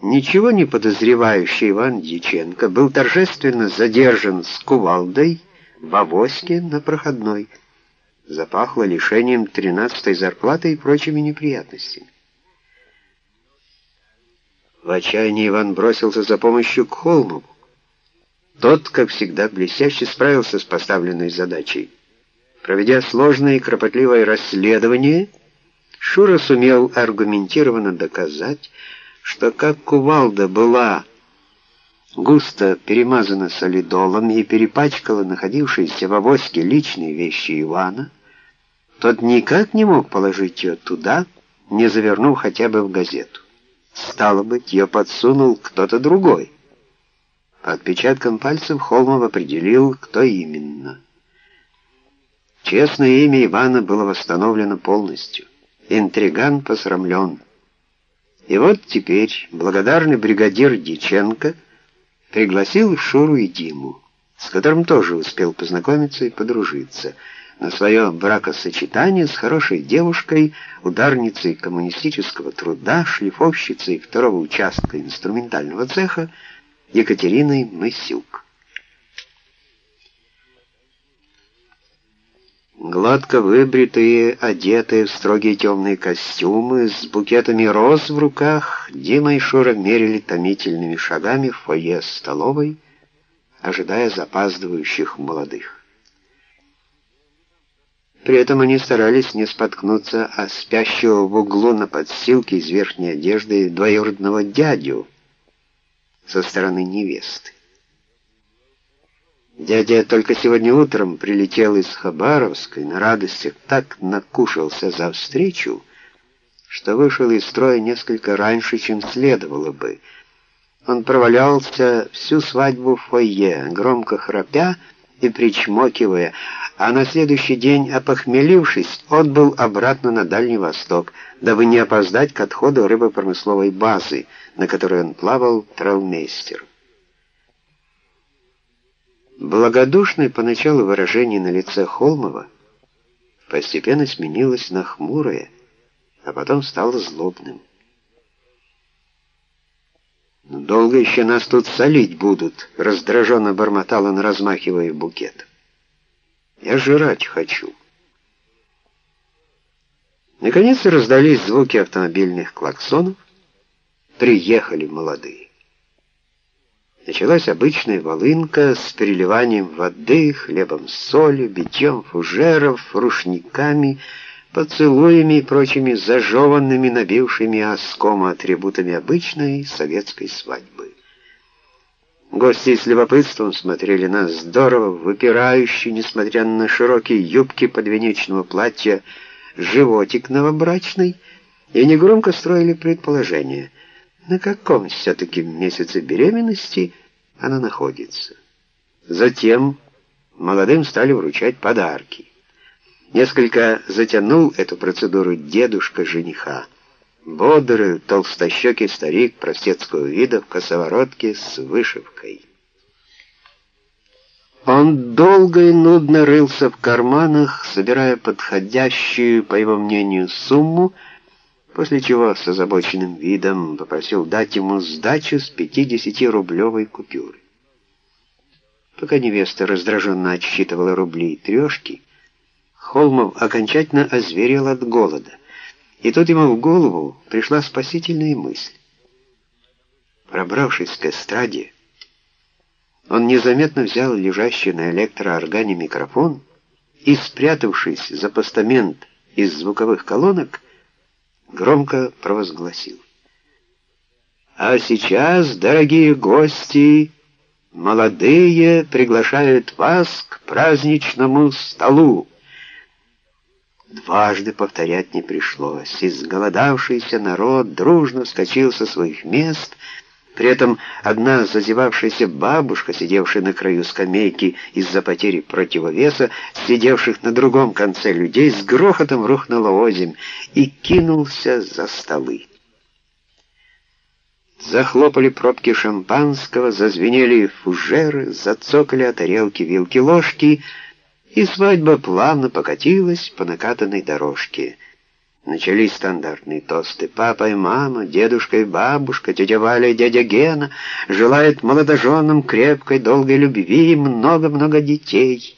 Ничего не подозревающий Иван Дьяченко был торжественно задержан с кувалдой в авоське на проходной. Запахло лишением тринадцатой зарплаты и прочими неприятностями. В отчаянии Иван бросился за помощью к Холмову. Тот, как всегда, блестяще справился с поставленной задачей. Проведя сложное и кропотливое расследование, Шура сумел аргументированно доказать, что как кувалда была густо перемазана солидолом и перепачкала находившиеся в авоське личные вещи Ивана, тот никак не мог положить ее туда, не завернув хотя бы в газету. Стало быть, ее подсунул кто-то другой. По отпечаткам пальцев Холмов определил, кто именно. Честное имя Ивана было восстановлено полностью. Интриган посрамлен. И вот теперь благодарный бригадир Диченко пригласил Шуру и Диму, с которым тоже успел познакомиться и подружиться, на свое бракосочетание с хорошей девушкой, ударницей коммунистического труда, шлифовщицей второго участка инструментального цеха Екатериной Мысюк. Гладко выбритые, одетые в строгие темные костюмы, с букетами роз в руках, Дима и Шура мерили томительными шагами в фойе столовой, ожидая запаздывающих молодых. При этом они старались не споткнуться о спящего в углу на подстилке из верхней одежды двоюродного дядю со стороны невесты. Дядя только сегодня утром прилетел из Хабаровска и на радостях так накушался за встречу, что вышел из строя несколько раньше, чем следовало бы. Он провалялся всю свадьбу в фойе, громко храпя и причмокивая, а на следующий день, опохмелившись, отбыл обратно на Дальний Восток, дабы не опоздать к отходу рыбопромысловой базы, на которой он плавал тралмейстер. Благодушное поначалу выражение на лице Холмова постепенно сменилось на хмурое, а потом стало злобным. «Ну, «Долго еще нас тут солить будут», — раздраженно бормотал он, размахивая букет. «Я жрать хочу». Наконец раздались звуки автомобильных клаксонов. Приехали молодые. Началась обычная волынка с переливанием воды, хлебом с солью, битьем фужеров, рушниками, поцелуями и прочими зажеванными, набившими оскома атрибутами обычной советской свадьбы. Гости с любопытством смотрели на здорово выпирающий, несмотря на широкие юбки подвенечного платья, животик новобрачный, и негромко строили предположение — на каком все-таки месяце беременности она находится. Затем молодым стали вручать подарки. Несколько затянул эту процедуру дедушка жениха. Бодрый, толстощекий старик простецкого вида в косоворотке с вышивкой. Он долго и нудно рылся в карманах, собирая подходящую, по его мнению, сумму, после чего с озабоченным видом попросил дать ему сдачу с 50-рублевой купюры. Пока невеста раздраженно отсчитывала рубли и трешки, Холмов окончательно озверел от голода, и тут ему в голову пришла спасительная мысль. Пробравшись к эстраде, он незаметно взял лежащий на электрооргане микрофон и, спрятавшись за постамент из звуковых колонок, громко провозгласил. А сейчас, дорогие гости, молодые приглашают вас к праздничному столу. Дважды повторять не пришлось. Изголодавшийся народ дружно вскочил со своих мест — при этом одна зазевавшаяся бабушка, сидевшая на краю скамейки из-за потери противовеса, сидевших на другом конце людей, с грохотом рухнула озимь и кинулся за столы. Захлопали пробки шампанского, зазвенели фужеры, зацокали о тарелки вилки-ложки, и свадьба плавно покатилась по накатанной дорожке. Начались стандартные тосты. Папа и мама, дедушка и бабушка, тетя Валя и дядя Гена желают молодоженам крепкой, долгой любви и много-много детей —